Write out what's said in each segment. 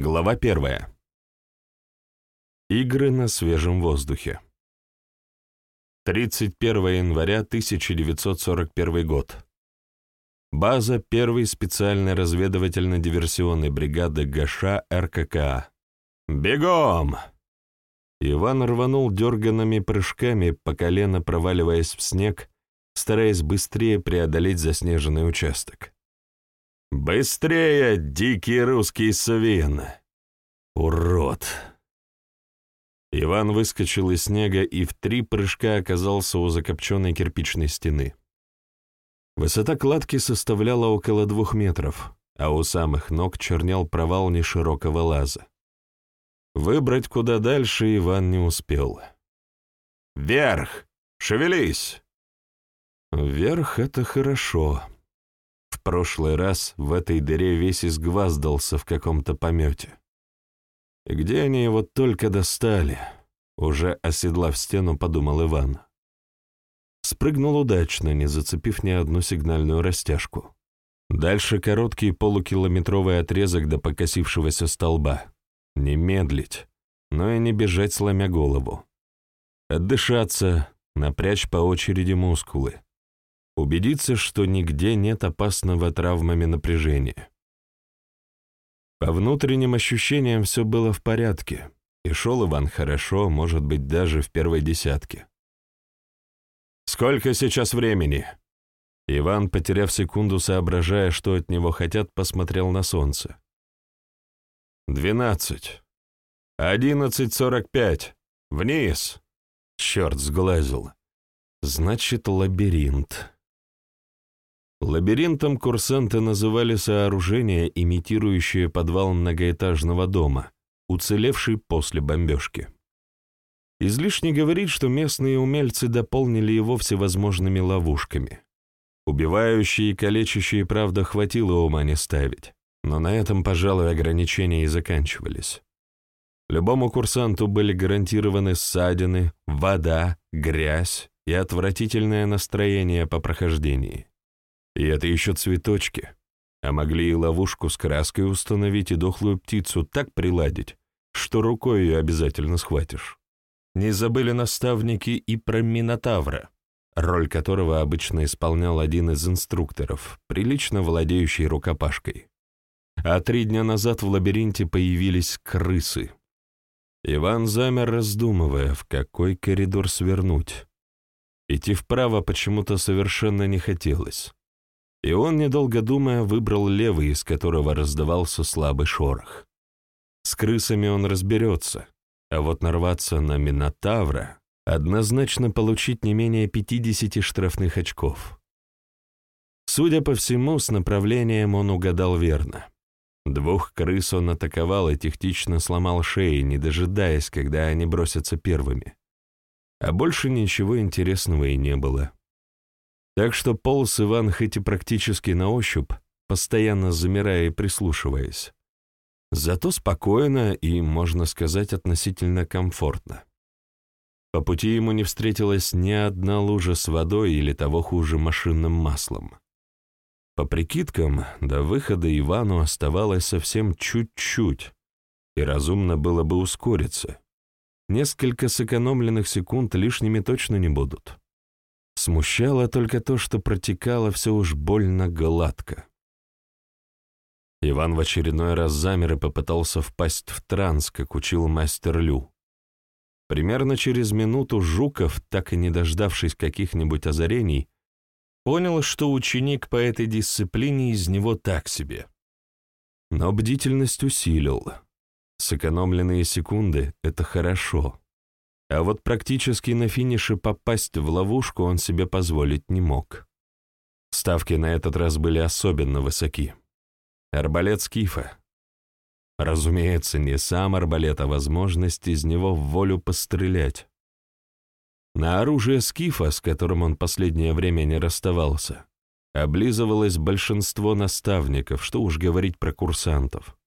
Глава первая. Игры на свежем воздухе. 31 января 1941 год. База первой специальной разведывательно-диверсионной бригады ГШ РККА. «Бегом!» Иван рванул дерганными прыжками, по колено проваливаясь в снег, стараясь быстрее преодолеть заснеженный участок. «Быстрее, дикий русский свин! Урод!» Иван выскочил из снега и в три прыжка оказался у закопченной кирпичной стены. Высота кладки составляла около двух метров, а у самых ног чернел провал неширокого лаза. Выбрать куда дальше Иван не успел. «Вверх! Шевелись!» «Вверх — это хорошо», прошлый раз в этой дыре весь изгваздался в каком-то помете. И где они его только достали? Уже оседлав стену, подумал Иван. Спрыгнул удачно, не зацепив ни одну сигнальную растяжку. Дальше короткий полукилометровый отрезок до покосившегося столба. Не медлить, но и не бежать, сломя голову. Отдышаться, напрячь по очереди мускулы убедиться, что нигде нет опасного травмами напряжения. По внутренним ощущениям все было в порядке, и шел Иван хорошо, может быть, даже в первой десятке. «Сколько сейчас времени?» Иван, потеряв секунду, соображая, что от него хотят, посмотрел на солнце. «Двенадцать. Одиннадцать сорок пять. Вниз!» Черт сглазил. «Значит, лабиринт». Лабиринтом курсанты называли сооружение, имитирующее подвал многоэтажного дома, уцелевший после бомбежки. Излишне говорить, что местные умельцы дополнили его всевозможными ловушками. Убивающие и калечащие, правда, хватило ума не ставить, но на этом, пожалуй, ограничения и заканчивались. Любому курсанту были гарантированы ссадины, вода, грязь и отвратительное настроение по прохождении. И это еще цветочки. А могли и ловушку с краской установить, и дохлую птицу так приладить, что рукой ее обязательно схватишь. Не забыли наставники и про Минотавра, роль которого обычно исполнял один из инструкторов, прилично владеющий рукопашкой. А три дня назад в лабиринте появились крысы. Иван замер, раздумывая, в какой коридор свернуть. Идти вправо почему-то совершенно не хотелось и он, недолго думая, выбрал левый, из которого раздавался слабый шорох. С крысами он разберется, а вот нарваться на Минотавра — однозначно получить не менее 50 штрафных очков. Судя по всему, с направлением он угадал верно. Двух крыс он атаковал и технично сломал шеи, не дожидаясь, когда они бросятся первыми. А больше ничего интересного и не было. Так что полз Иван хоть и практически на ощупь, постоянно замирая и прислушиваясь. Зато спокойно и, можно сказать, относительно комфортно. По пути ему не встретилась ни одна лужа с водой или того хуже машинным маслом. По прикидкам, до выхода Ивану оставалось совсем чуть-чуть, и разумно было бы ускориться. Несколько сэкономленных секунд лишними точно не будут. Смущало только то, что протекало все уж больно гладко. Иван в очередной раз замер и попытался впасть в транс, как учил мастер Лю. Примерно через минуту Жуков, так и не дождавшись каких-нибудь озарений, понял, что ученик по этой дисциплине из него так себе. Но бдительность усилил. Сэкономленные секунды — это хорошо. А вот практически на финише попасть в ловушку он себе позволить не мог. Ставки на этот раз были особенно высоки. Арбалет Скифа. Разумеется, не сам арбалет, а возможность из него в волю пострелять. На оружие Скифа, с которым он последнее время не расставался, облизывалось большинство наставников, что уж говорить про курсантов.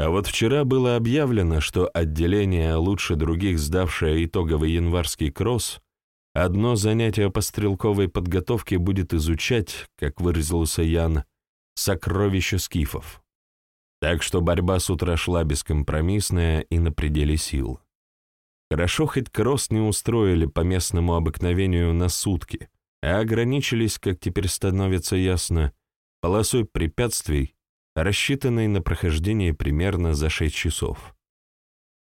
А вот вчера было объявлено, что отделение, лучше других сдавшее итоговый январский кросс, одно занятие по стрелковой подготовке будет изучать, как выразился Ян, сокровища скифов. Так что борьба с утра шла бескомпромиссная и на пределе сил. Хорошо хоть кросс не устроили по местному обыкновению на сутки, а ограничились, как теперь становится ясно, полосой препятствий, рассчитанной на прохождение примерно за шесть часов.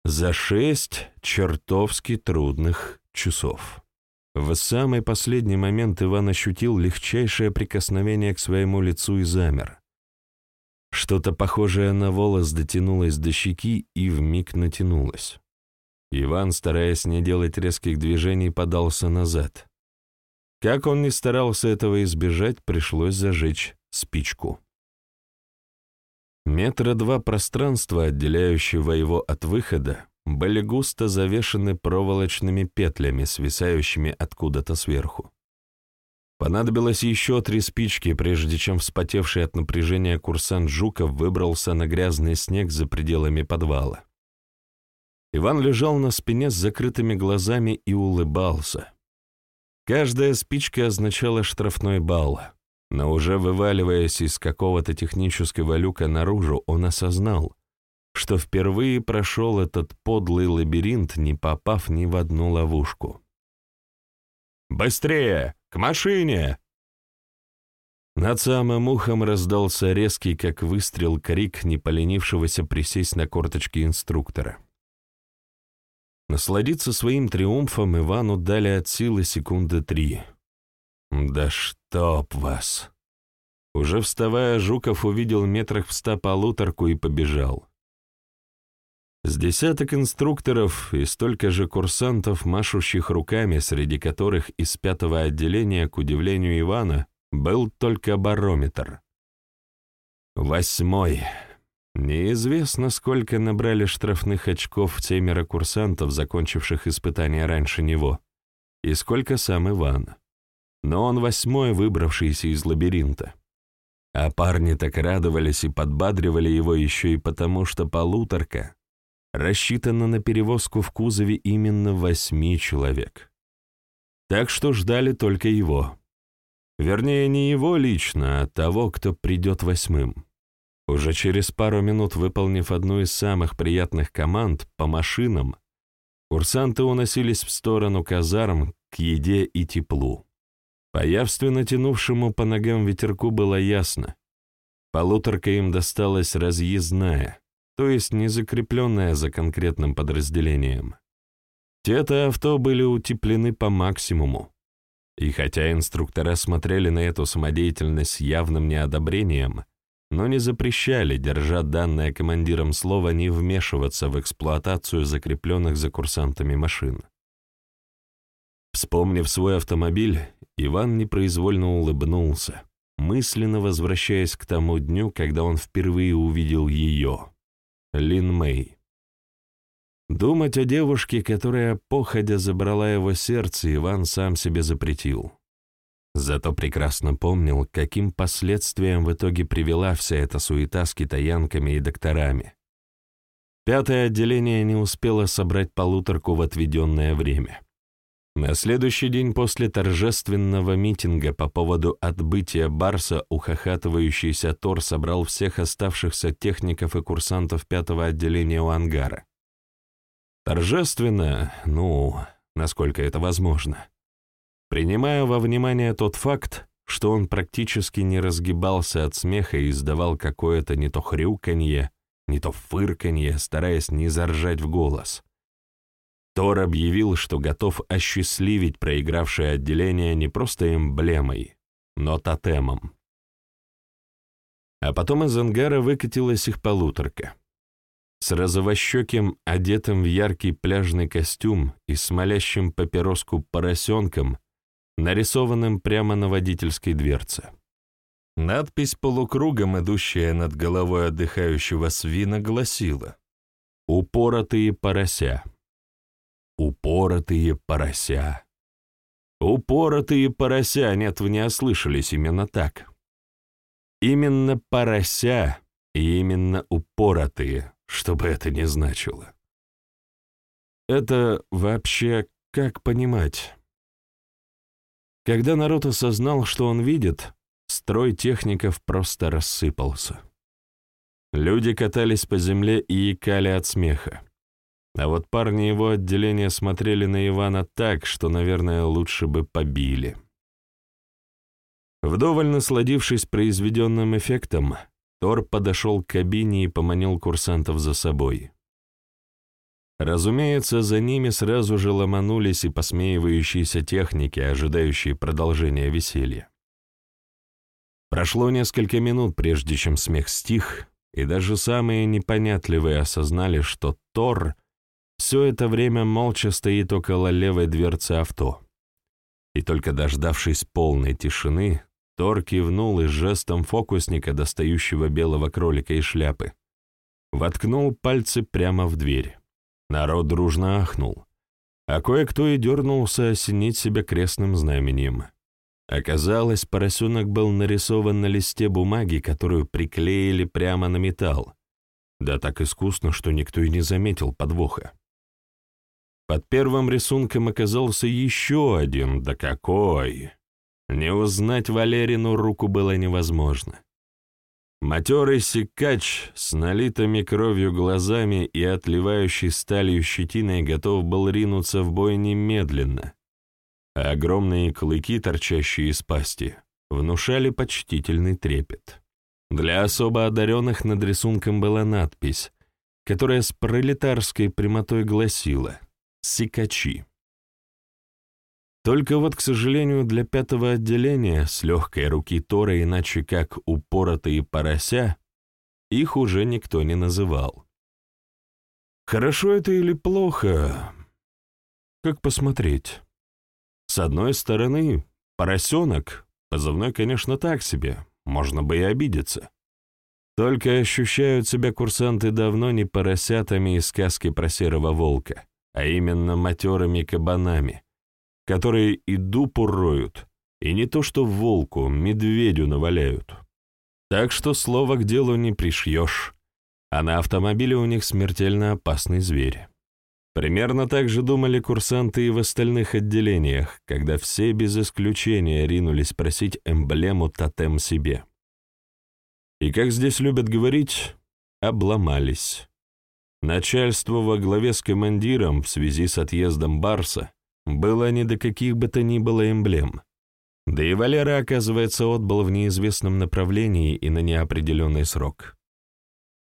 За шесть чертовски трудных часов. В самый последний момент Иван ощутил легчайшее прикосновение к своему лицу и замер. Что-то похожее на волос дотянулось до щеки и вмиг натянулось. Иван, стараясь не делать резких движений, подался назад. Как он ни старался этого избежать, пришлось зажечь спичку. Метра два пространства, отделяющего его от выхода, были густо завешены проволочными петлями, свисающими откуда-то сверху. Понадобилось еще три спички, прежде чем вспотевший от напряжения курсант Жуков выбрался на грязный снег за пределами подвала. Иван лежал на спине с закрытыми глазами и улыбался. Каждая спичка означала штрафной балл, но уже вываливаясь из какого-то технического люка наружу, он осознал, что впервые прошел этот подлый лабиринт, не попав ни в одну ловушку. «Быстрее! К машине!» Над самым ухом раздался резкий, как выстрел, крик не поленившегося присесть на корточки инструктора. Насладиться своим триумфом Ивану дали от силы секунды три. «Да чтоб вас!» Уже вставая, Жуков увидел метрах в ста полуторку и побежал. С десяток инструкторов и столько же курсантов, машущих руками, среди которых из пятого отделения, к удивлению Ивана, был только барометр. Восьмой. Неизвестно, сколько набрали штрафных очков семеро курсантов, закончивших испытания раньше него, и сколько сам Иван. Но он восьмой, выбравшийся из лабиринта. А парни так радовались и подбадривали его еще и потому, что полуторка рассчитана на перевозку в кузове именно восьми человек. Так что ждали только его. Вернее, не его лично, а того, кто придет восьмым. Уже через пару минут, выполнив одну из самых приятных команд по машинам, курсанты уносились в сторону казарм к еде и теплу. По явственно тянувшему по ногам ветерку было ясно. Полуторка им досталась разъездная, то есть не закрепленная за конкретным подразделением. Те-то авто были утеплены по максимуму. И хотя инструктора смотрели на эту самодеятельность с явным неодобрением, но не запрещали, держа данное командиром слово, не вмешиваться в эксплуатацию закрепленных за курсантами машин. Вспомнив свой автомобиль, Иван непроизвольно улыбнулся, мысленно возвращаясь к тому дню, когда он впервые увидел ее. Лин Мэй. Думать о девушке, которая походя забрала его сердце, Иван сам себе запретил. Зато прекрасно помнил, каким последствиям в итоге привела вся эта суета с китаянками и докторами. Пятое отделение не успело собрать полуторку в отведенное время. На следующий день после торжественного митинга по поводу отбытия Барса ухахатывающийся Тор собрал всех оставшихся техников и курсантов пятого отделения у ангара. Торжественно, ну, насколько это возможно. Принимая во внимание тот факт, что он практически не разгибался от смеха и издавал какое-то не то хрюканье, не то фырканье, стараясь не заржать в голос — Тор объявил, что готов осчастливить проигравшее отделение не просто эмблемой, но тотемом. А потом из ангара выкатилась их полуторка. С розовощеким, одетым в яркий пляжный костюм и смолящим папироску поросенком, нарисованным прямо на водительской дверце. Надпись полукругом, идущая над головой отдыхающего свина, гласила «Упоротые порося». Упоротые порося. Упоротые порося, нет, вы не ослышались именно так. Именно порося и именно упоротые, что бы это ни значило. Это вообще как понимать? Когда народ осознал, что он видит, строй техников просто рассыпался. Люди катались по земле и икали от смеха. А вот парни его отделения смотрели на Ивана так, что, наверное, лучше бы побили. Вдоволь насладившись произведенным эффектом, Тор подошел к кабине и поманил курсантов за собой. Разумеется, за ними сразу же ломанулись и посмеивающиеся техники, ожидающие продолжения веселья. Прошло несколько минут, прежде чем смех стих, и даже самые непонятливые осознали, что Тор все это время молча стоит около левой дверцы авто. И только дождавшись полной тишины, Тор кивнул и жестом фокусника, достающего белого кролика из шляпы, воткнул пальцы прямо в дверь. Народ дружно ахнул, а кое-кто и дернулся осенить себя крестным знаменем. Оказалось, поросенок был нарисован на листе бумаги, которую приклеили прямо на металл. Да так искусно, что никто и не заметил подвоха. Под первым рисунком оказался еще один, да какой! Не узнать Валерину руку было невозможно. Матерый сикач с налитыми кровью глазами и отливающий сталью щетиной готов был ринуться в бой немедленно, а огромные клыки, торчащие из пасти, внушали почтительный трепет. Для особо одаренных над рисунком была надпись, которая с пролетарской прямотой гласила «Сикачи». Только вот, к сожалению, для пятого отделения с легкой руки Тора, иначе как упоротые порося, их уже никто не называл. Хорошо это или плохо? Как посмотреть? С одной стороны, поросенок, позывной, конечно, так себе, можно бы и обидеться. Только ощущают себя курсанты давно не поросятами из сказки про серого волка, а именно матерыми кабанами, которые и дупу роют, и не то что волку, медведю наваляют. Так что слово к делу не пришьешь, а на автомобиле у них смертельно опасный зверь. Примерно так же думали курсанты и в остальных отделениях, когда все без исключения ринулись просить эмблему тотем себе. И как здесь любят говорить, обломались. Начальство во главе с командиром в связи с отъездом Барса было не до каких бы то ни было эмблем. Да и Валера, оказывается, отбыл в неизвестном направлении и на неопределенный срок.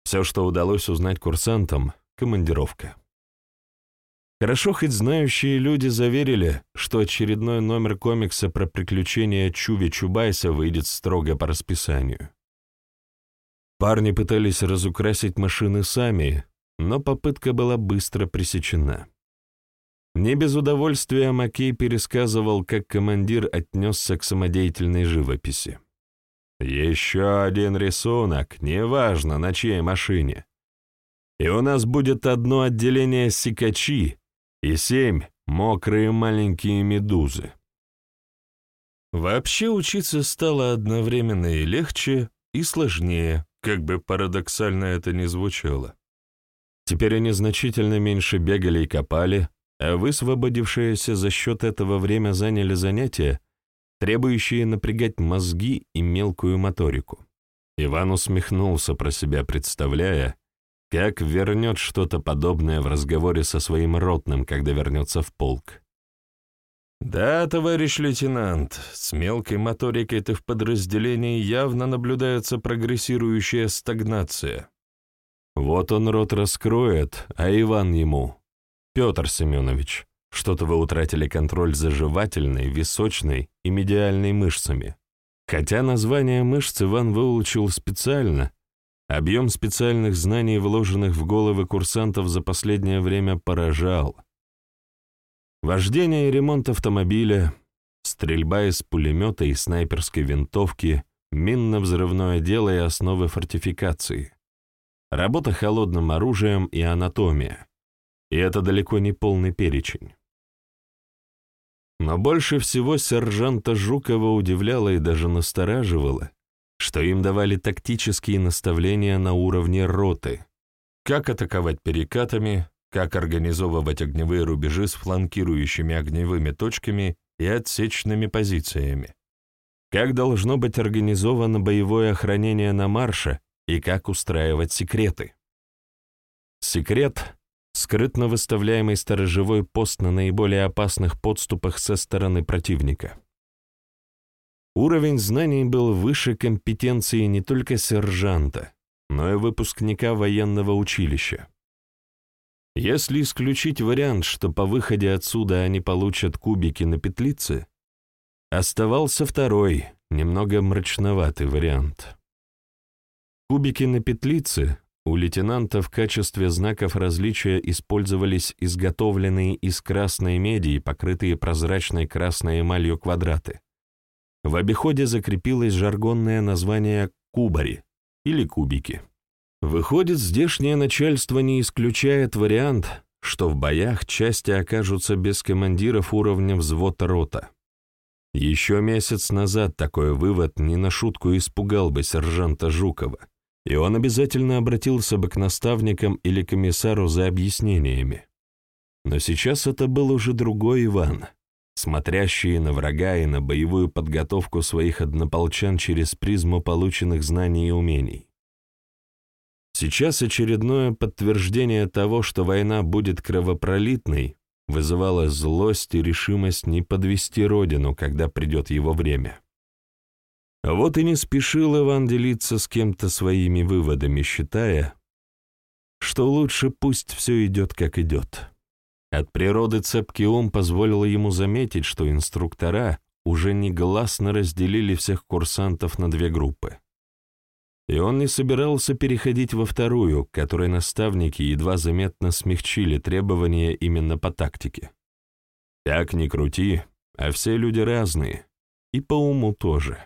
Все, что удалось узнать курсантам — командировка. Хорошо, хоть знающие люди заверили, что очередной номер комикса про приключения Чуви Чубайса выйдет строго по расписанию. Парни пытались разукрасить машины сами, но попытка была быстро пресечена. Не без удовольствия Макей пересказывал, как командир отнесся к самодеятельной живописи. «Еще один рисунок, неважно, на чьей машине. И у нас будет одно отделение сикачи, и семь — мокрые маленькие медузы. Вообще учиться стало одновременно и легче, и сложнее, как бы парадоксально это ни звучало. Теперь они значительно меньше бегали и копали, а высвободившееся за счет этого время заняли занятия, требующие напрягать мозги и мелкую моторику. Иван усмехнулся про себя, представляя, как вернет что-то подобное в разговоре со своим ротным, когда вернется в полк? Да, товарищ лейтенант, с мелкой моторикой-то в подразделении явно наблюдается прогрессирующая стагнация. Вот он рот раскроет, а Иван ему. Петр Семенович, что-то вы утратили контроль за жевательной, височной и медиальной мышцами. Хотя название мышц Иван выучил специально, Объем специальных знаний, вложенных в головы курсантов за последнее время, поражал. Вождение и ремонт автомобиля, стрельба из пулемета и снайперской винтовки, минно-взрывное дело и основы фортификации, работа холодным оружием и анатомия. И это далеко не полный перечень. Но больше всего сержанта Жукова удивляло и даже настораживало, что им давали тактические наставления на уровне роты, как атаковать перекатами, как организовывать огневые рубежи с фланкирующими огневыми точками и отсечными позициями, как должно быть организовано боевое охранение на марше и как устраивать секреты. Секрет — скрытно выставляемый сторожевой пост на наиболее опасных подступах со стороны противника. Уровень знаний был выше компетенции не только сержанта, но и выпускника военного училища. Если исключить вариант, что по выходе отсюда они получат кубики на петлице, оставался второй, немного мрачноватый вариант. Кубики на петлице у лейтенанта в качестве знаков различия использовались изготовленные из красной меди и покрытые прозрачной красной эмалью квадраты. В обиходе закрепилось жаргонное название «кубари» или «кубики». Выходит, здешнее начальство не исключает вариант, что в боях части окажутся без командиров уровня взвода рота. Еще месяц назад такой вывод не на шутку испугал бы сержанта Жукова, и он обязательно обратился бы к наставникам или комиссару за объяснениями. Но сейчас это был уже другой Иван, смотрящий на врага и на боевую подготовку своих однополчан через призму полученных знаний и умений. Сейчас очередное подтверждение того, что война будет кровопролитной, вызывало злость и решимость не подвести родину, когда придет его время. Вот и не спешил Иван делиться с кем-то своими выводами, считая, что лучше пусть все идет, как идет. От природы цепкий ум позволил ему заметить, что инструктора уже негласно разделили всех курсантов на две группы и он не собирался переходить во вторую, которой наставники едва заметно смягчили требования именно по тактике. Как ни крути, а все люди разные, и по уму тоже.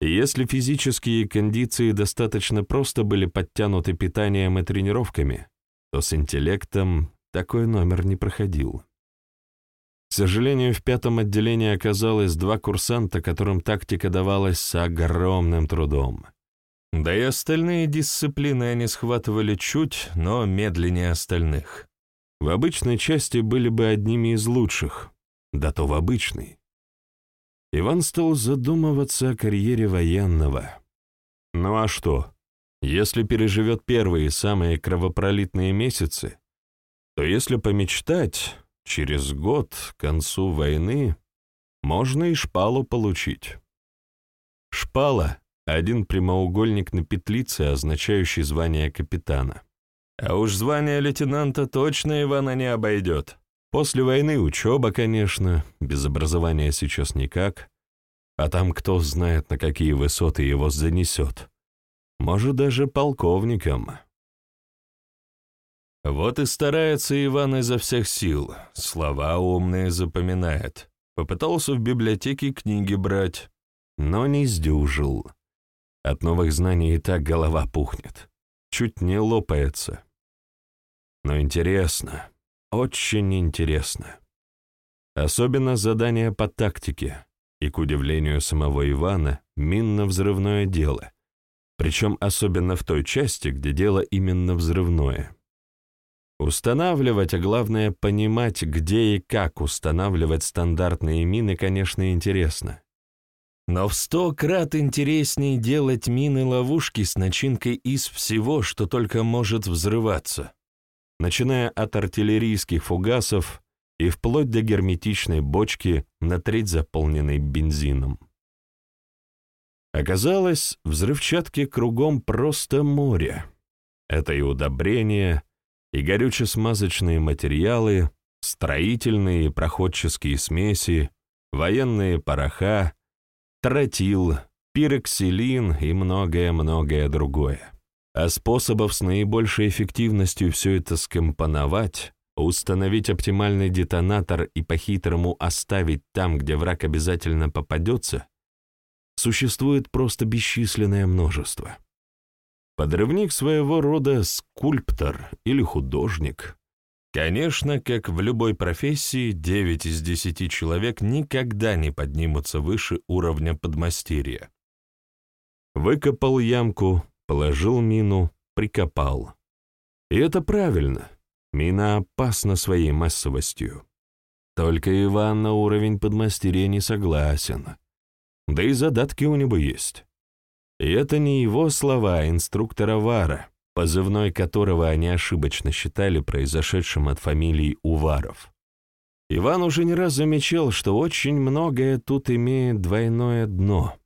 Если физические кондиции достаточно просто были подтянуты питанием и тренировками, то с интеллектом такой номер не проходил. К сожалению, в пятом отделении оказалось два курсанта, которым тактика давалась с огромным трудом. Да и остальные дисциплины они схватывали чуть, но медленнее остальных. В обычной части были бы одними из лучших, да то в обычной. Иван стал задумываться о карьере военного. Ну а что, если переживет первые самые кровопролитные месяцы, то если помечтать, через год, к концу войны, можно и шпалу получить. Шпала — один прямоугольник на петлице, означающий звание капитана. А уж звание лейтенанта точно Ивана не обойдет. После войны учеба, конечно, без образования сейчас никак. А там кто знает, на какие высоты его занесет. Может, даже полковником. Вот и старается Иван изо всех сил, слова умные запоминает. Попытался в библиотеке книги брать, но не сдюжил. От новых знаний и так голова пухнет. Чуть не лопается. Но интересно, очень интересно. Особенно задание по тактике и, к удивлению самого Ивана, минно-взрывное дело. Причем особенно в той части, где дело именно взрывное. Устанавливать, а главное понимать, где и как устанавливать стандартные мины, конечно, интересно. Но в сто крат интереснее делать мины-ловушки с начинкой из всего, что только может взрываться, начиная от артиллерийских фугасов и вплоть до герметичной бочки, на треть заполненной бензином. Оказалось, взрывчатки кругом просто море. Это и удобрения, и горюче-смазочные материалы, строительные и проходческие смеси, военные пороха, тротил, пироксилин и многое-многое другое. А способов с наибольшей эффективностью все это скомпоновать, установить оптимальный детонатор и по-хитрому оставить там, где враг обязательно попадется, существует просто бесчисленное множество. Подрывник своего рода скульптор или художник, Конечно, как в любой профессии, 9 из 10 человек никогда не поднимутся выше уровня подмастерья. Выкопал ямку, положил мину, прикопал. И это правильно. Мина опасна своей массовостью. Только Иван на уровень подмастерья не согласен. Да и задатки у него есть. И это не его слова, а инструктора Вара, позывной которого они ошибочно считали произошедшим от фамилии Уваров. Иван уже не раз замечал, что очень многое тут имеет двойное дно.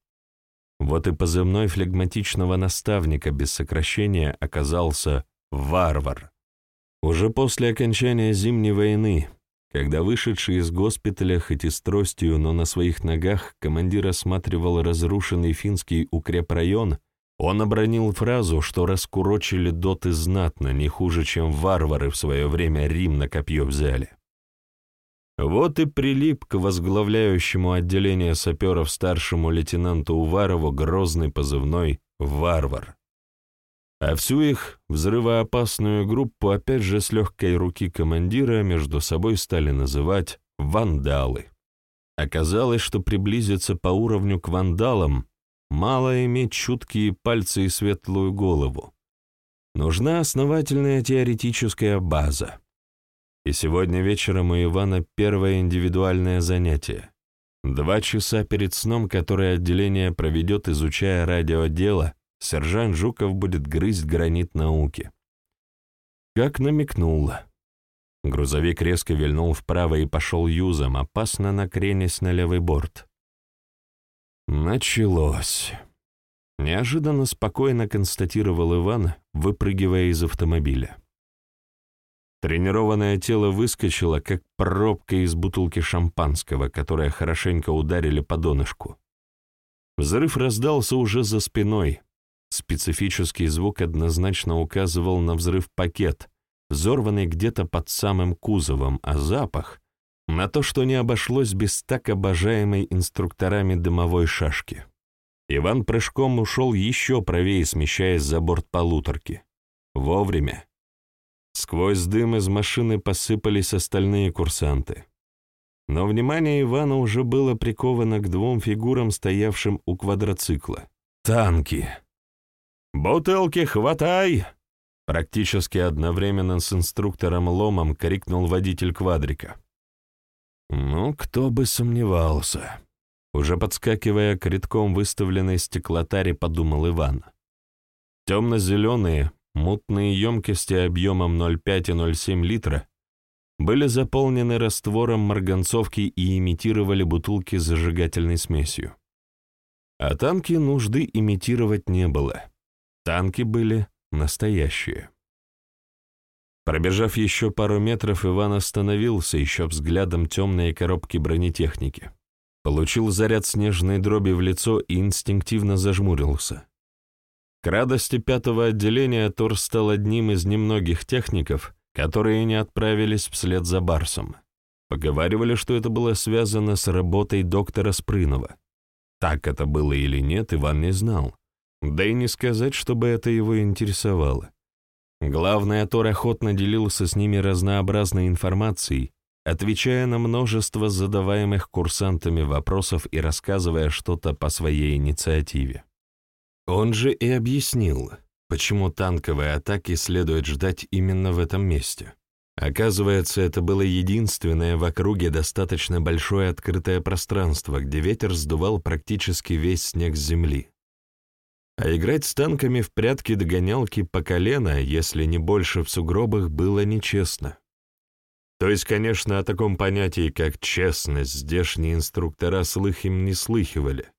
Вот и позывной флегматичного наставника без сокращения оказался «Варвар». Уже после окончания Зимней войны, когда вышедший из госпиталя, хоть и с тростью, но на своих ногах, командир осматривал разрушенный финский укрепрайон, он обронил фразу, что раскурочили доты знатно, не хуже, чем варвары в свое время Рим на копье взяли. Вот и прилип к возглавляющему отделение саперов старшему лейтенанту Уварову грозный позывной «Варвар». А всю их взрывоопасную группу опять же с легкой руки командира между собой стали называть «вандалы». Оказалось, что приблизиться по уровню к вандалам мало иметь чуткие пальцы и светлую голову. Нужна основательная теоретическая база. И сегодня вечером у Ивана первое индивидуальное занятие. Два часа перед сном, которое отделение проведет, изучая радиодело, сержант Жуков будет грызть гранит науки. Как намекнул. Грузовик резко вильнул вправо и пошел юзом, опасно накренясь на левый борт. Началось. Неожиданно спокойно констатировал Иван, выпрыгивая из автомобиля. Тренированное тело выскочило, как пробка из бутылки шампанского, которая хорошенько ударили по донышку. Взрыв раздался уже за спиной, Специфический звук однозначно указывал на взрыв-пакет, взорванный где-то под самым кузовом, а запах — на то, что не обошлось без так обожаемой инструкторами дымовой шашки. Иван прыжком ушел еще правее, смещаясь за борт полуторки. Вовремя. Сквозь дым из машины посыпались остальные курсанты. Но внимание Ивана уже было приковано к двум фигурам, стоявшим у квадроцикла. Танки. «Бутылки хватай!» Практически одновременно с инструктором Ломом крикнул водитель квадрика. «Ну, кто бы сомневался!» Уже подскакивая к редком выставленной стеклотаре, подумал Иван. Темно-зеленые, мутные емкости объемом 0,5 и 0,7 литра были заполнены раствором марганцовки и имитировали бутылки с зажигательной смесью. А танки нужды имитировать не было. Танки были настоящие. Пробежав еще пару метров, Иван остановился, еще взглядом темные коробки бронетехники. Получил заряд снежной дроби в лицо и инстинктивно зажмурился. К радости пятого отделения Тор стал одним из немногих техников, которые не отправились вслед за Барсом. Поговаривали, что это было связано с работой доктора Спрынова. Так это было или нет, Иван не знал. Да и не сказать, чтобы это его интересовало. Главное, Тор охотно делился с ними разнообразной информацией, отвечая на множество задаваемых курсантами вопросов и рассказывая что-то по своей инициативе. Он же и объяснил, почему танковые атаки следует ждать именно в этом месте. Оказывается, это было единственное в округе достаточно большое открытое пространство, где ветер сдувал практически весь снег с земли. А играть с танками в прятки-догонялки по колено, если не больше в сугробах, было нечестно. То есть, конечно, о таком понятии, как честность, здешние инструктора слыхом не слыхивали.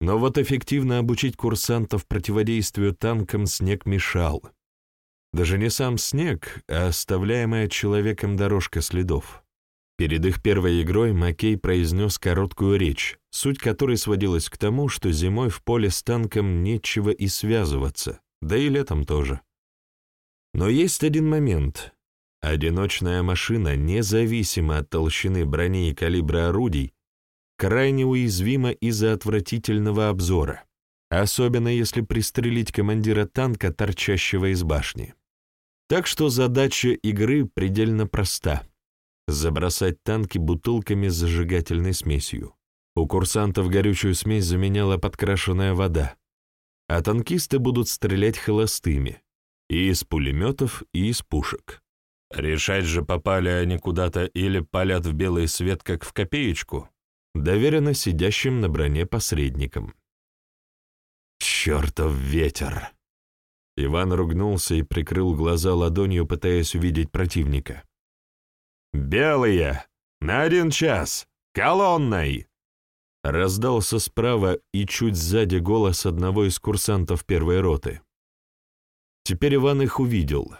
Но вот эффективно обучить курсантов противодействию танкам снег мешал. Даже не сам снег, а оставляемая человеком дорожка следов. Перед их первой игрой Маккей произнес короткую речь, суть которой сводилась к тому, что зимой в поле с танком нечего и связываться, да и летом тоже. Но есть один момент. Одиночная машина, независимо от толщины брони и калибра орудий, крайне уязвима из-за отвратительного обзора, особенно если пристрелить командира танка, торчащего из башни. Так что задача игры предельно проста — забросать танки бутылками с зажигательной смесью. У курсантов горючую смесь заменяла подкрашенная вода, а танкисты будут стрелять холостыми, и из пулеметов, и из пушек. Решать же, попали они куда-то или палят в белый свет, как в копеечку, доверено сидящим на броне посредникам. Чертов ветер! Иван ругнулся и прикрыл глаза ладонью, пытаясь увидеть противника. «Белые! На один час! Колонной!» Раздался справа и чуть сзади голос одного из курсантов первой роты. Теперь Иван их увидел.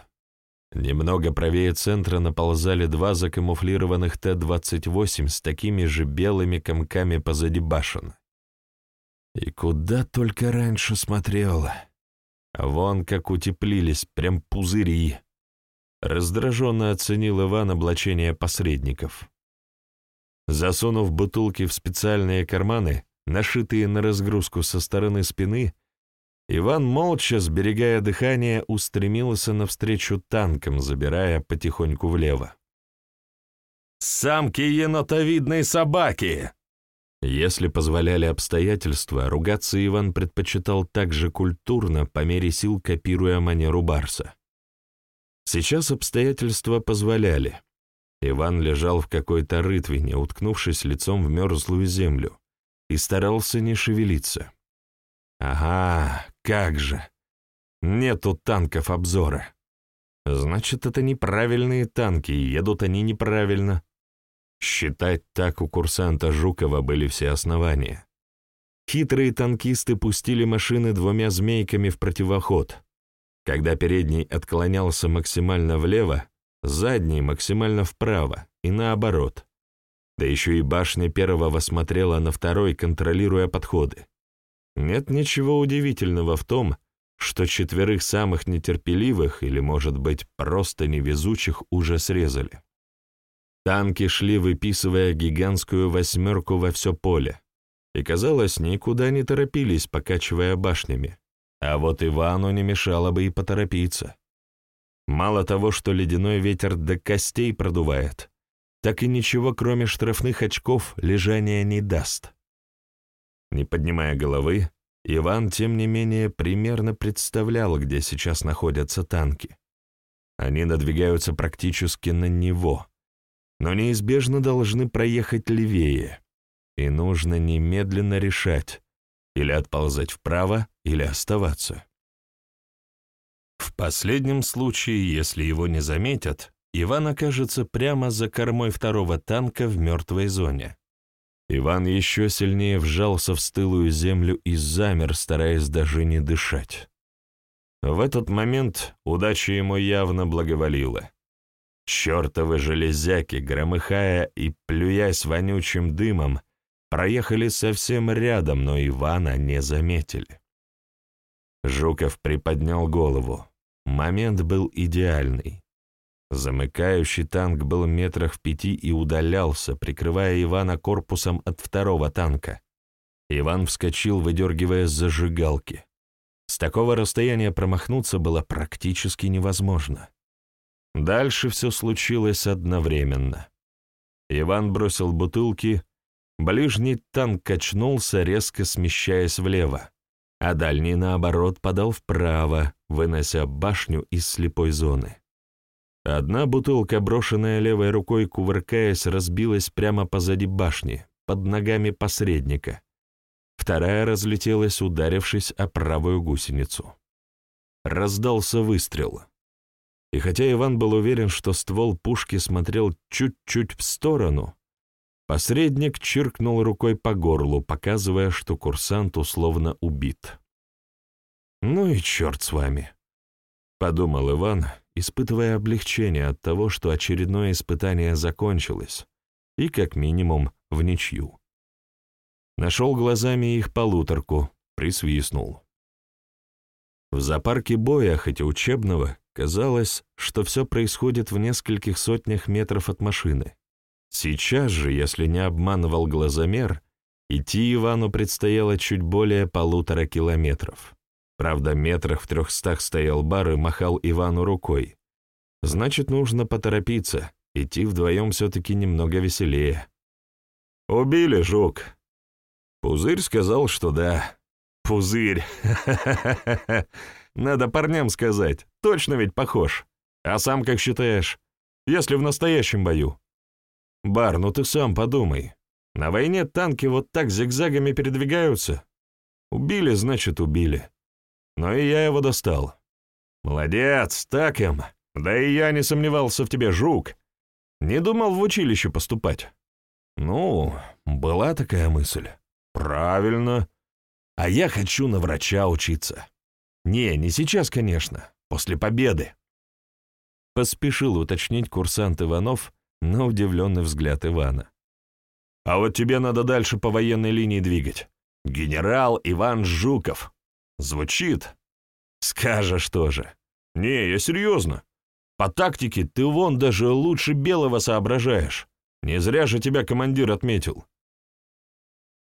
Немного правее центра наползали два закамуфлированных Т-28 с такими же белыми комками позади башен. И куда только раньше смотрел. Вон как утеплились, прям пузыри. Раздраженно оценил Иван облачение посредников. Засунув бутылки в специальные карманы, нашитые на разгрузку со стороны спины, Иван, молча, сберегая дыхание, устремился навстречу танкам, забирая потихоньку влево. «Самки енотовидной собаки!» Если позволяли обстоятельства, ругаться Иван предпочитал так же культурно, по мере сил копируя манеру Барса. Сейчас обстоятельства позволяли. Иван лежал в какой-то рытвине, уткнувшись лицом в мерзлую землю, и старался не шевелиться. Ага, как же. Нету танков обзора. Значит, это неправильные танки, и едут они неправильно. Считать так у курсанта Жукова были все основания. Хитрые танкисты пустили машины двумя змейками в противоход. Когда передний отклонялся максимально влево, задний максимально вправо и наоборот. Да еще и башня первого смотрела на второй, контролируя подходы. Нет ничего удивительного в том, что четверых самых нетерпеливых или, может быть, просто невезучих уже срезали. Танки шли, выписывая гигантскую восьмерку во все поле, и, казалось, никуда не торопились, покачивая башнями. А вот Ивану не мешало бы и поторопиться. Мало того, что ледяной ветер до костей продувает, так и ничего, кроме штрафных очков, лежания не даст. Не поднимая головы, Иван, тем не менее, примерно представлял, где сейчас находятся танки. Они надвигаются практически на него, но неизбежно должны проехать левее, и нужно немедленно решать, или отползать вправо, или оставаться. В последнем случае, если его не заметят, Иван окажется прямо за кормой второго танка в мертвой зоне. Иван еще сильнее вжался в стылую землю и замер, стараясь даже не дышать. В этот момент удача ему явно благоволила. Чертовы железяки, громыхая и плюясь вонючим дымом, проехали совсем рядом, но Ивана не заметили. Жуков приподнял голову. Момент был идеальный. Замыкающий танк был метрах в пяти и удалялся, прикрывая Ивана корпусом от второго танка. Иван вскочил, выдергивая зажигалки. С такого расстояния промахнуться было практически невозможно. Дальше все случилось одновременно. Иван бросил бутылки, ближний танк качнулся, резко смещаясь влево, а дальний, наоборот, подал вправо, вынося башню из слепой зоны. Одна бутылка, брошенная левой рукой, кувыркаясь, разбилась прямо позади башни, под ногами посредника. Вторая разлетелась, ударившись о правую гусеницу. Раздался выстрел. И хотя Иван был уверен, что ствол пушки смотрел чуть-чуть в сторону, посредник чиркнул рукой по горлу, показывая, что курсант условно убит. «Ну и черт с вами», — подумал Иван, — испытывая облегчение от того, что очередное испытание закончилось, и как минимум в ничью. Нашел глазами их полуторку, присвистнул. В зоопарке боя, хотя учебного, казалось, что все происходит в нескольких сотнях метров от машины. Сейчас же, если не обманывал глазомер, идти Ивану предстояло чуть более полутора километров. Правда, метрах в трехстах стоял бар и махал Ивану рукой. Значит, нужно поторопиться, идти вдвоем все-таки немного веселее. «Убили, жук!» Пузырь сказал, что да. Пузырь! Надо парням сказать, точно ведь похож. А сам как считаешь, если в настоящем бою? Бар, ну ты сам подумай. На войне танки вот так зигзагами передвигаются. Убили, значит, убили. Но и я его достал. Молодец, так им. Да и я не сомневался в тебе, жук. Не думал в училище поступать. Ну, была такая мысль. Правильно. А я хочу на врача учиться. Не, не сейчас, конечно, после победы. Поспешил уточнить курсант Иванов на удивленный взгляд Ивана. А вот тебе надо дальше по военной линии двигать. Генерал Иван Жуков. Звучит? Скажешь тоже. Не, я серьезно. По тактике ты вон даже лучше Белого соображаешь. Не зря же тебя командир отметил.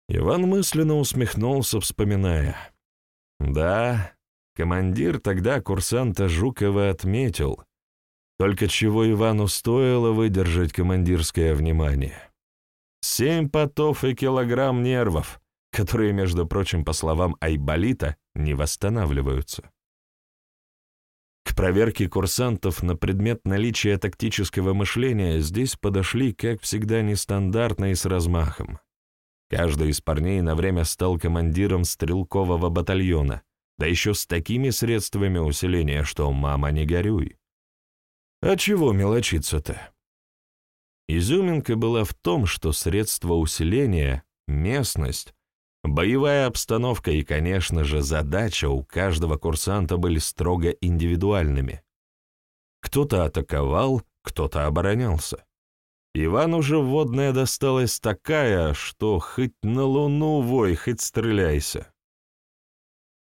Иван мысленно усмехнулся, вспоминая. Да, командир тогда курсанта Жукова отметил. Только чего Ивану стоило выдержать командирское внимание. Семь потов и килограмм нервов, которые, между прочим, по словам Айболита, не восстанавливаются. К проверке курсантов на предмет наличия тактического мышления здесь подошли, как всегда, нестандартно и с размахом. Каждый из парней на время стал командиром стрелкового батальона, да еще с такими средствами усиления, что «мама, не горюй». А чего мелочиться-то? Изюминка была в том, что средства усиления, местность, боевая обстановка и, конечно же, задача у каждого курсанта были строго индивидуальными. Кто-то атаковал, кто-то оборонялся. Ивану же водная досталась такая, что хоть на луну вой, хоть стреляйся.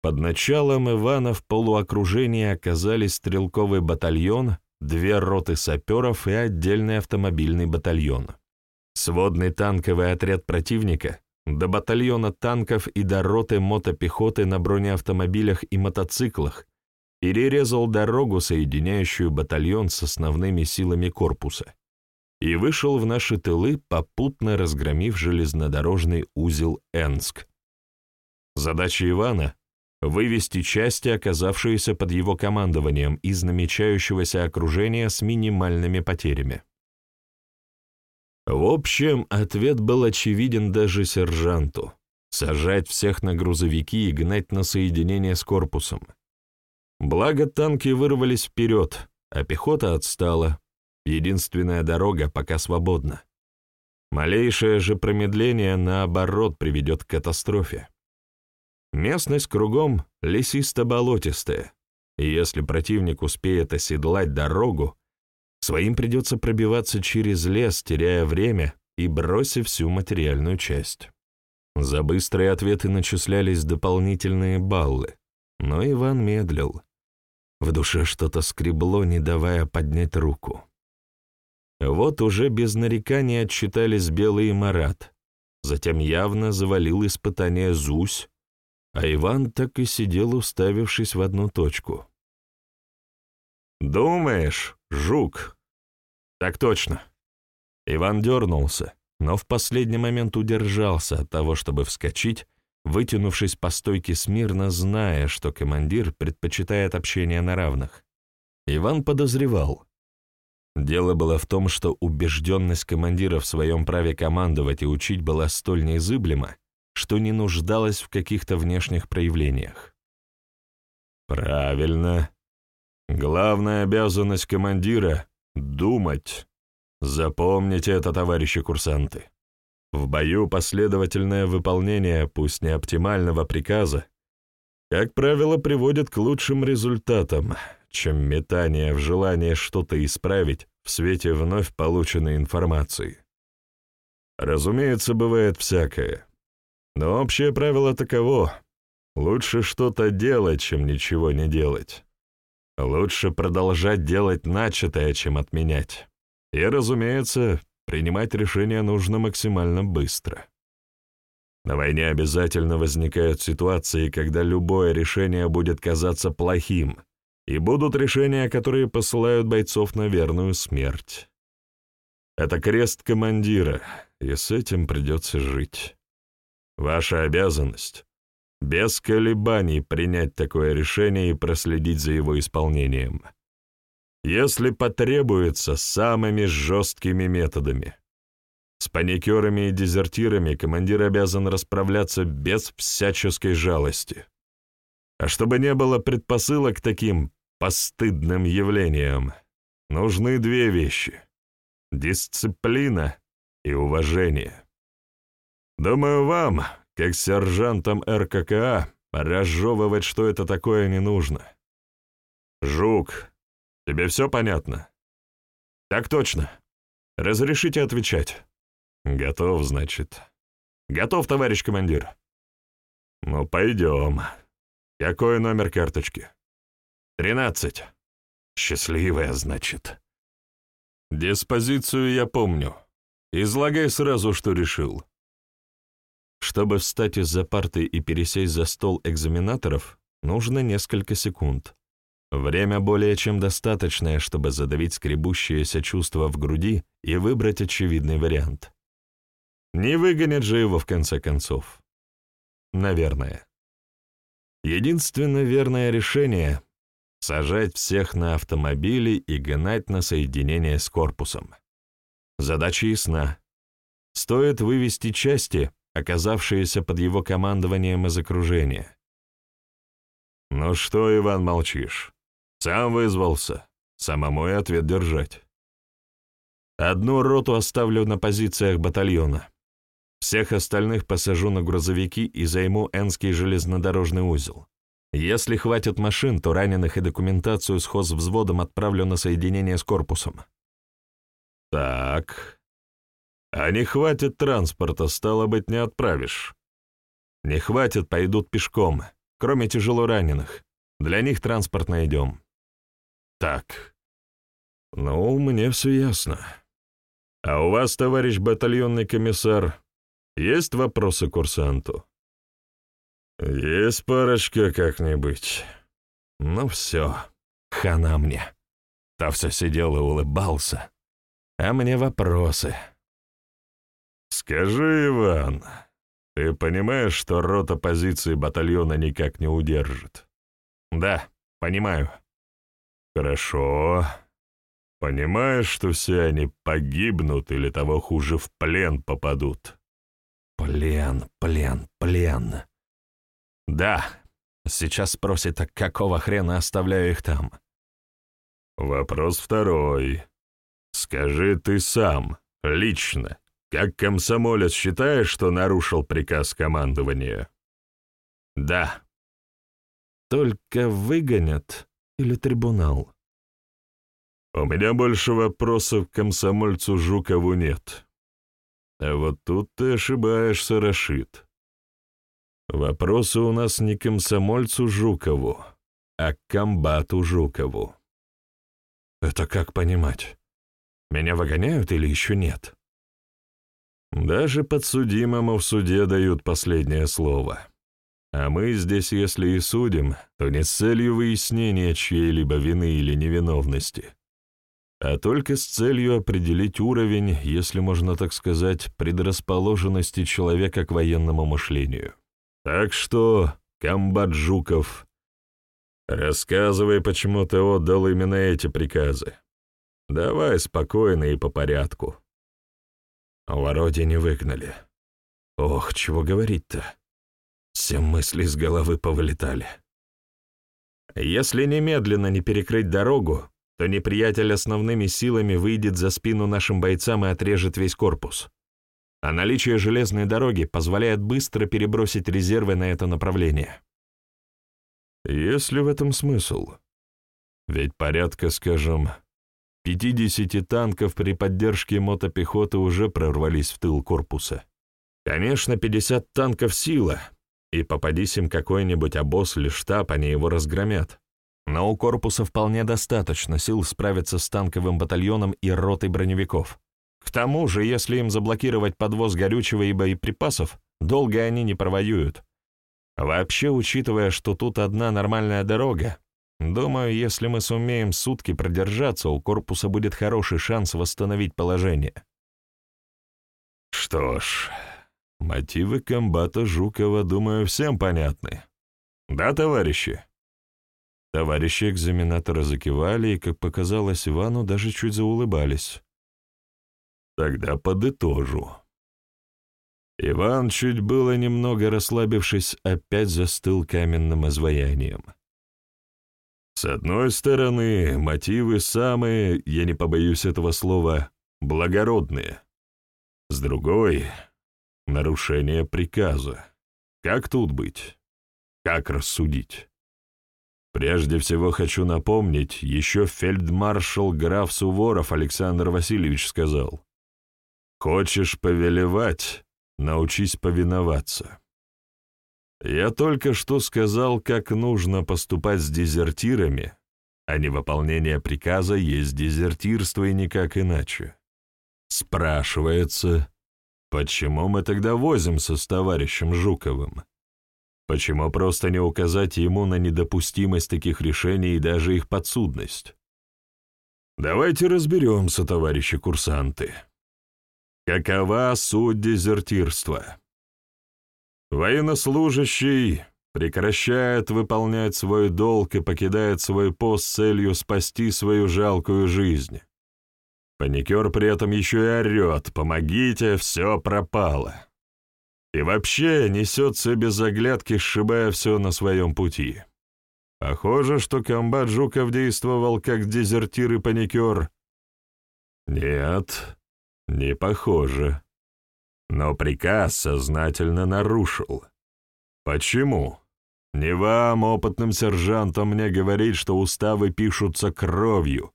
Под началом Ивана в полуокружении оказались стрелковый батальон, две роты саперов и отдельный автомобильный батальон. Сводный танковый отряд противника, до батальона танков и до роты мотопехоты на бронеавтомобилях и мотоциклах перерезал дорогу, соединяющую батальон с основными силами корпуса и вышел в наши тылы, попутно разгромив железнодорожный узел Энск. Задача Ивана — вывести части, оказавшиеся под его командованием, из намечающегося окружения с минимальными потерями. В общем, ответ был очевиден даже сержанту — сажать всех на грузовики и гнать на соединение с корпусом. Благо танки вырвались вперед, а пехота отстала, Единственная дорога пока свободна. Малейшее же промедление, наоборот, приведет к катастрофе. Местность кругом лесисто-болотистая, и если противник успеет оседлать дорогу, своим придется пробиваться через лес, теряя время и бросив всю материальную часть. За быстрые ответы начислялись дополнительные баллы, но Иван медлил. В душе что-то скребло, не давая поднять руку. Вот уже без нареканий отчитались Белый и Марат. Затем явно завалил испытание Зусь, а Иван так и сидел, уставившись в одну точку. «Думаешь, жук?» «Так точно». Иван дернулся, но в последний момент удержался от того, чтобы вскочить, вытянувшись по стойке смирно, зная, что командир предпочитает общение на равных. Иван подозревал, Дело было в том, что убежденность командира в своем праве командовать и учить была столь неизыблема, что не нуждалась в каких-то внешних проявлениях. Правильно. Главная обязанность командира — думать. Запомните это, товарищи курсанты. В бою последовательное выполнение, пусть не оптимального приказа, как правило, приводит к лучшим результатам — чем метание в желание что-то исправить в свете вновь полученной информации. Разумеется, бывает всякое. Но общее правило таково — лучше что-то делать, чем ничего не делать. Лучше продолжать делать начатое, чем отменять. И, разумеется, принимать решения нужно максимально быстро. На войне обязательно возникают ситуации, когда любое решение будет казаться плохим, и будут решения, которые посылают бойцов на верную смерть. Это крест командира, и с этим придется жить. Ваша обязанность — без колебаний принять такое решение и проследить за его исполнением. Если потребуется, самыми жесткими методами. С паникерами и дезертирами командир обязан расправляться без всяческой жалости. А чтобы не было предпосылок таким постыдным явлениям, нужны две вещи — дисциплина и уважение. Думаю, вам, как сержантам РККА, разжевывать, что это такое, не нужно. Жук, тебе все понятно? Так точно. Разрешите отвечать. Готов, значит. Готов, товарищ командир. Ну, пойдем. Какой номер карточки? Тринадцать. Счастливая, значит. Диспозицию я помню. Излагай сразу, что решил. Чтобы встать из-за парты и пересесть за стол экзаменаторов, нужно несколько секунд. Время более чем достаточное, чтобы задавить скребущееся чувство в груди и выбрать очевидный вариант. Не выгонят же его в конце концов. Наверное. Единственно верное решение — сажать всех на автомобили и гнать на соединение с корпусом. Задача ясна. Стоит вывести части, оказавшиеся под его командованием из окружения. «Ну что, Иван, молчишь? Сам вызвался. Самому и ответ держать. Одну роту оставлю на позициях батальона. Всех остальных посажу на грузовики и займу Энский железнодорожный узел. Если хватит машин, то раненых и документацию с хозвзводом отправлю на соединение с корпусом. Так. А не хватит транспорта, стало быть, не отправишь. Не хватит, пойдут пешком, кроме тяжело раненых. Для них транспорт найдем. Так. Ну, мне все ясно. А у вас, товарищ батальонный комиссар, есть вопросы к курсанту? Есть парочка как-нибудь. Ну все, хана мне. Та все сидел и улыбался. А мне вопросы. Скажи, Иван, ты понимаешь, что рота позиции батальона никак не удержит? Да, понимаю. Хорошо. Понимаешь, что все они погибнут или того хуже в плен попадут? Плен, плен, плен. Да. Сейчас спросит, а какого хрена оставляю их там? Вопрос второй. Скажи ты сам, лично, как комсомолец считаешь, что нарушил приказ командования? Да. Только выгонят или трибунал? У меня больше вопросов к комсомольцу Жукову нет. А вот тут ты ошибаешься, Рашид. Вопросы у нас не к комсомольцу Жукову, а к комбату Жукову. Это как понимать? Меня выгоняют или еще нет? Даже подсудимому в суде дают последнее слово. А мы здесь, если и судим, то не с целью выяснения чьей-либо вины или невиновности, а только с целью определить уровень, если можно так сказать, предрасположенности человека к военному мышлению. Так что, комбат Жуков, рассказывай, почему ты отдал именно эти приказы. Давай спокойно и по порядку. Вроде не выгнали. Ох, чего говорить-то? Все мысли с головы повылетали. Если немедленно не перекрыть дорогу, то неприятель основными силами выйдет за спину нашим бойцам и отрежет весь корпус. А наличие железной дороги позволяет быстро перебросить резервы на это направление. Есть ли в этом смысл? Ведь порядка, скажем, 50 танков при поддержке мотопехоты уже прорвались в тыл корпуса. Конечно, 50 танков — сила, и попадись им какой-нибудь обоз или штаб, они его разгромят. Но у корпуса вполне достаточно сил справиться с танковым батальоном и ротой броневиков. К тому же, если им заблокировать подвоз горючего и боеприпасов, долго они не провоюют. Вообще, учитывая, что тут одна нормальная дорога, думаю, если мы сумеем сутки продержаться, у корпуса будет хороший шанс восстановить положение. Что ж, мотивы комбата Жукова, думаю, всем понятны. Да, товарищи? Товарищи экзаменатора закивали и, как показалось Ивану, даже чуть заулыбались. Тогда подытожу. Иван, чуть было немного расслабившись, опять застыл каменным изваянием. С одной стороны, мотивы самые, я не побоюсь этого слова, благородные. С другой — нарушение приказа. Как тут быть? Как рассудить? Прежде всего хочу напомнить, еще фельдмаршал граф Суворов Александр Васильевич сказал, «Хочешь повелевать, научись повиноваться». Я только что сказал, как нужно поступать с дезертирами, а невыполнение приказа есть дезертирство и никак иначе. Спрашивается, почему мы тогда возимся с товарищем Жуковым? Почему просто не указать ему на недопустимость таких решений и даже их подсудность? Давайте разберемся, товарищи курсанты. Какова суть дезертирства? Военнослужащий прекращает выполнять свой долг и покидает свой пост с целью спасти свою жалкую жизнь. Паникер при этом еще и орет «Помогите, все пропало!» И вообще несется без оглядки, сшибая все на своем пути. Похоже, что комбат Жуков действовал как дезертир и паникер. Нет, не похоже. Но приказ сознательно нарушил. Почему? Не вам, опытным сержантам, мне говорить, что уставы пишутся кровью,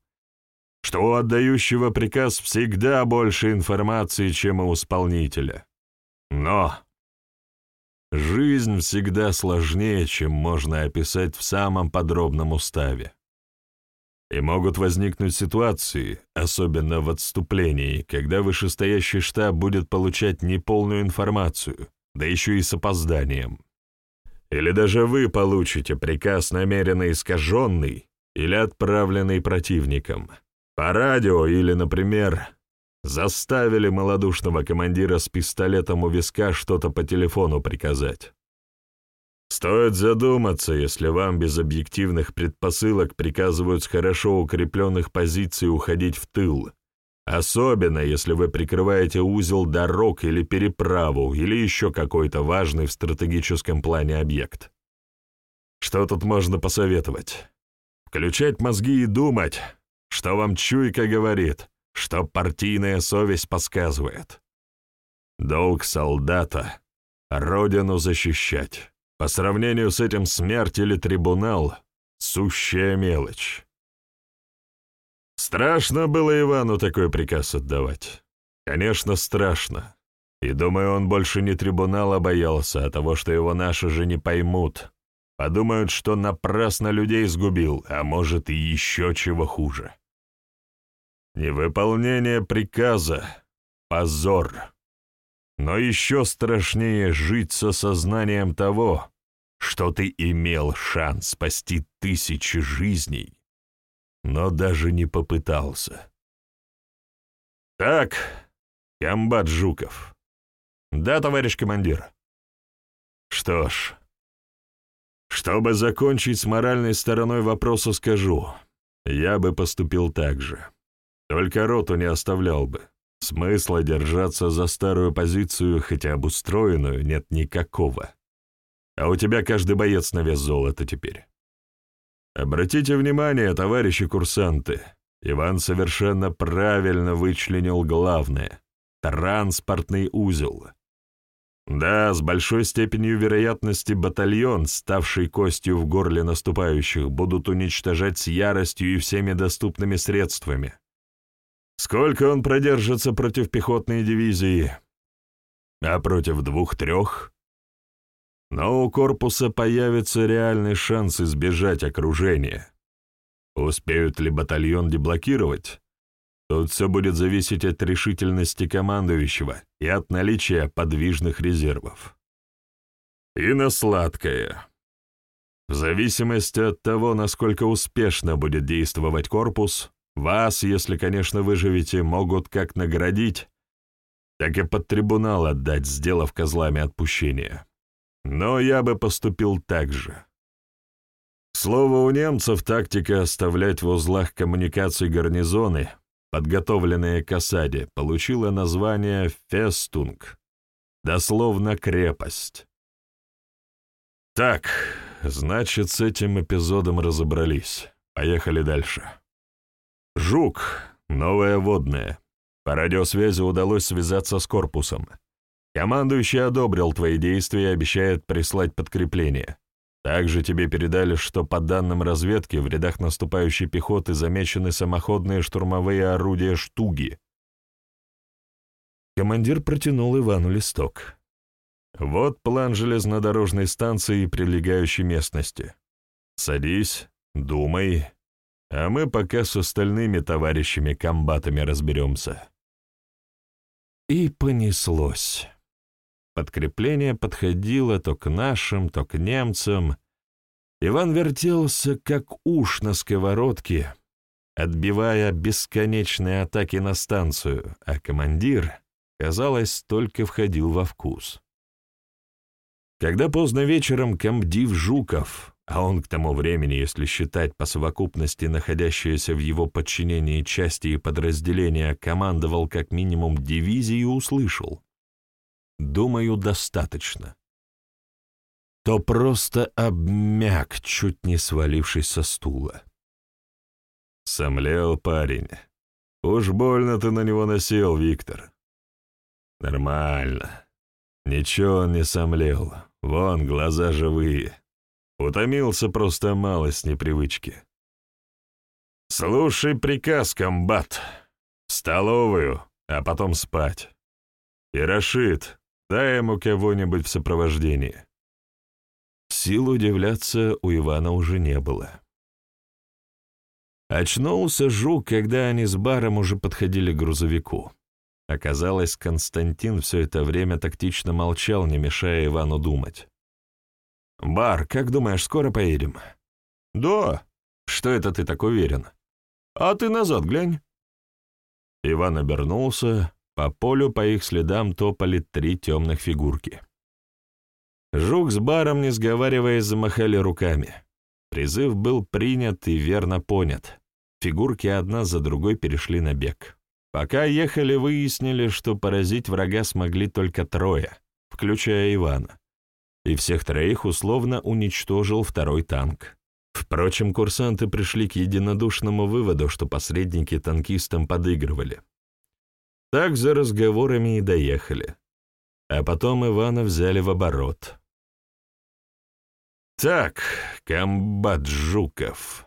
что у отдающего приказ всегда больше информации, чем у исполнителя. Но жизнь всегда сложнее, чем можно описать в самом подробном уставе. И могут возникнуть ситуации, особенно в отступлении, когда вышестоящий штаб будет получать неполную информацию, да еще и с опозданием. Или даже вы получите приказ намеренно искаженный или отправленный противником. По радио или, например, заставили малодушного командира с пистолетом у виска что-то по телефону приказать. Стоит задуматься, если вам без объективных предпосылок приказывают с хорошо укрепленных позиций уходить в тыл, особенно если вы прикрываете узел дорог или переправу, или еще какой-то важный в стратегическом плане объект. Что тут можно посоветовать? Включать мозги и думать, что вам чуйка говорит, что партийная совесть подсказывает. Долг солдата — родину защищать. По сравнению с этим смерть или трибунал — сущая мелочь. Страшно было Ивану такой приказ отдавать. Конечно, страшно. И, думаю, он больше не трибунала боялся, а того, что его наши же не поймут. Подумают, что напрасно людей сгубил, а может и еще чего хуже. Невыполнение приказа — позор. Но еще страшнее жить со сознанием того, что ты имел шанс спасти тысячи жизней, но даже не попытался. Так, комбат Жуков. Да, товарищ командир. Что ж, чтобы закончить с моральной стороной вопроса, скажу, я бы поступил так же. Только роту не оставлял бы. Смысла держаться за старую позицию, хотя обустроенную, нет никакого. А у тебя каждый боец на вес золота теперь. Обратите внимание, товарищи курсанты, Иван совершенно правильно вычленил главное — транспортный узел. Да, с большой степенью вероятности батальон, ставший костью в горле наступающих, будут уничтожать с яростью и всеми доступными средствами. Сколько он продержится против пехотной дивизии? А против двух-трех? Но у корпуса появится реальный шанс избежать окружения. Успеют ли батальон деблокировать? Тут все будет зависеть от решительности командующего и от наличия подвижных резервов. И на сладкое. В зависимости от того, насколько успешно будет действовать корпус, вас, если, конечно, выживете, могут как наградить, так и под трибунал отдать, сделав козлами отпущения. Но я бы поступил так же. К у немцев тактика оставлять в узлах коммуникаций гарнизоны подготовленное к осаде, получило название «Фестунг», дословно «крепость». Так, значит, с этим эпизодом разобрались. Поехали дальше. «Жук», новое водное. По радиосвязи удалось связаться с корпусом. Командующий одобрил твои действия и обещает прислать подкрепление. Также тебе передали, что по данным разведки в рядах наступающей пехоты замечены самоходные штурмовые орудия «Штуги». Командир протянул Ивану листок. «Вот план железнодорожной станции и прилегающей местности. Садись, думай, а мы пока с остальными товарищами-комбатами разберемся». И понеслось. Подкрепление подходило то к нашим, то к немцам. Иван вертелся, как уж на сковородке, отбивая бесконечные атаки на станцию, а командир, казалось, только входил во вкус. Когда поздно вечером комдив Жуков, а он к тому времени, если считать по совокупности находящиеся в его подчинении части и подразделения, командовал как минимум дивизией, услышал. Думаю, достаточно. То просто обмяк, чуть не свалившись со стула. Сомлел парень. Уж больно ты на него насел, Виктор. Нормально. Ничего он не сомлел. Вон, глаза живые. Утомился просто мало с непривычки. «Слушай приказ, комбат. В столовую, а потом спать. И Рашид, Дай ему кого-нибудь в сопровождении. Сил удивляться у Ивана уже не было. Очнулся Жук, когда они с баром уже подходили к грузовику. Оказалось, Константин все это время тактично молчал, не мешая Ивану думать. «Бар, как думаешь, скоро поедем?» «Да». «Что это ты так уверен?» «А ты назад глянь». Иван обернулся, по полю по их следам топали три темных фигурки. Жук с баром, не сговариваясь, замахали руками. Призыв был принят и верно понят. Фигурки одна за другой перешли на бег. Пока ехали, выяснили, что поразить врага смогли только трое, включая Ивана. И всех троих условно уничтожил второй танк. Впрочем, курсанты пришли к единодушному выводу, что посредники танкистам подыгрывали. Так за разговорами и доехали. А потом Ивана взяли в оборот. «Так, комбат Жуков».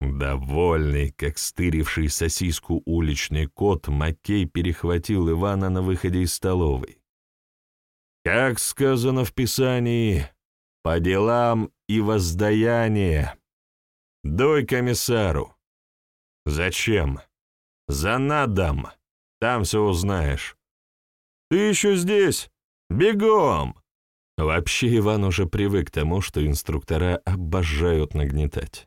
Довольный, как стыривший сосиску уличный кот, Макей перехватил Ивана на выходе из столовой. «Как сказано в Писании, по делам и воздаяние. Дой комиссару. Зачем? За надом. Там все узнаешь. Ты еще здесь? Бегом!» Вообще Иван уже привык к тому, что инструктора обожают нагнетать.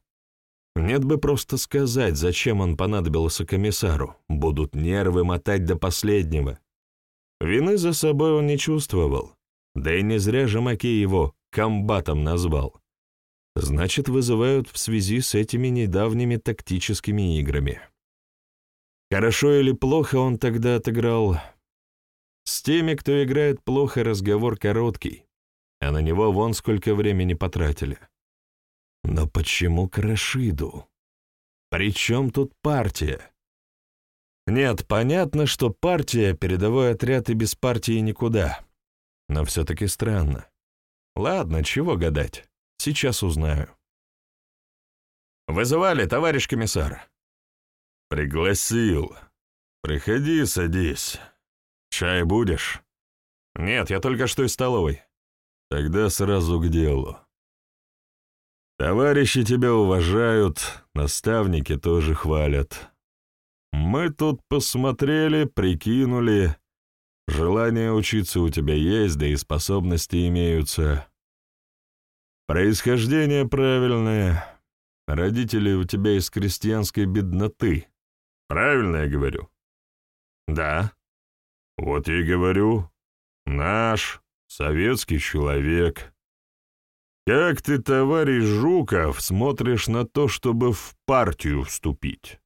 Нет бы просто сказать, зачем он понадобился комиссару. Будут нервы мотать до последнего. Вины за собой он не чувствовал. Да и не зря же Макей его комбатом назвал. Значит, вызывают в связи с этими недавними тактическими играми. Хорошо или плохо он тогда отыграл? С теми, кто играет плохо, разговор короткий, а на него вон сколько времени потратили. Но почему к Рашиду? При чем тут партия? Нет, понятно, что партия, передовой отряд и без партии никуда. Но все-таки странно. Ладно, чего гадать. Сейчас узнаю. «Вызывали, товарищ комиссар», «Пригласил. Приходи, садись. Чай будешь?» «Нет, я только что из столовой». «Тогда сразу к делу. Товарищи тебя уважают, наставники тоже хвалят. Мы тут посмотрели, прикинули. Желание учиться у тебя есть, да и способности имеются. Происхождение правильное. Родители у тебя из крестьянской бедноты. Правильно я говорю? Да. Вот и говорю. Наш, советский человек. Как ты, товарищ Жуков, смотришь на то, чтобы в партию вступить?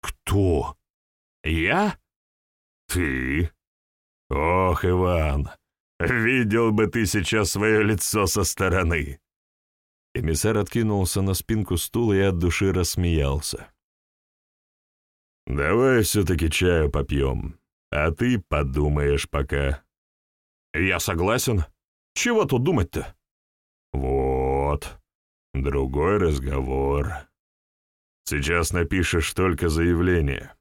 Кто «Кто? Я? Ты? Ох, Иван, видел бы ты сейчас свое лицо со стороны!» Эмиссар откинулся на спинку стула и от души рассмеялся. «Давай все-таки чаю попьем, а ты подумаешь пока». «Я согласен. Чего тут думать-то?» «Вот. Другой разговор. Сейчас напишешь только заявление.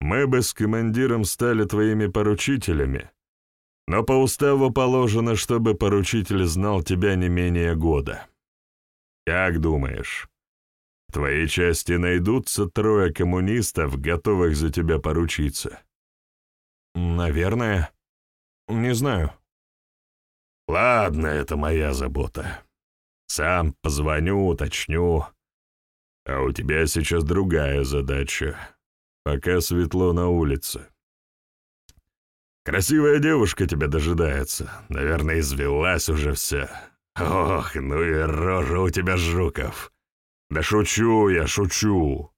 Мы бы с командиром стали твоими поручителями, но по уставу положено, чтобы поручитель знал тебя не менее года. Как думаешь, твоей части найдутся трое коммунистов, готовых за тебя поручиться? Наверное. Не знаю. Ладно, это моя забота. Сам позвоню, уточню. А у тебя сейчас другая задача. Пока светло на улице. Красивая девушка тебя дожидается. Наверное, извелась уже вся. Ох, ну и рожа у тебя, Жуков. Да шучу я, шучу.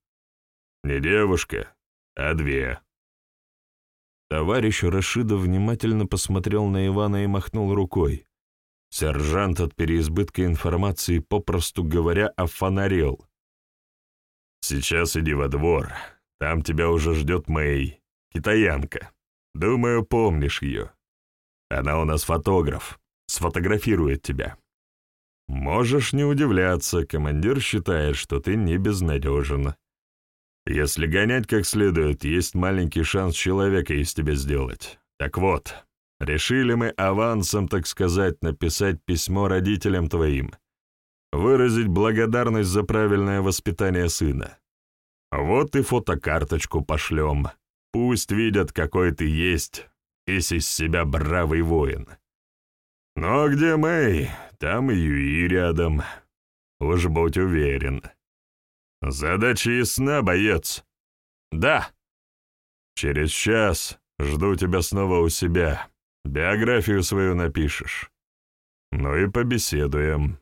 Не девушка, а две. Товарищ Рашидов внимательно посмотрел на Ивана и махнул рукой. Сержант от переизбытка информации, попросту говоря, офонарел. «Сейчас иди во двор. Там тебя уже ждет Мэй, китаянка. Думаю, помнишь ее. Она у нас фотограф, сфотографирует тебя. Можешь не удивляться, командир считает, что ты не безнадежен. Если гонять как следует, есть маленький шанс человека из тебя сделать. Так вот, решили мы авансом, так сказать, написать письмо родителям твоим, выразить благодарность за правильное воспитание сына. Вот и фотокарточку пошлем. Пусть видят, какой ты есть, весь из себя бравый воин. Но где Мэй, там и Юи рядом. Уж будь уверен. Задача ясна, боец. Да. Через час жду тебя снова у себя. Биографию свою напишешь. Ну и побеседуем.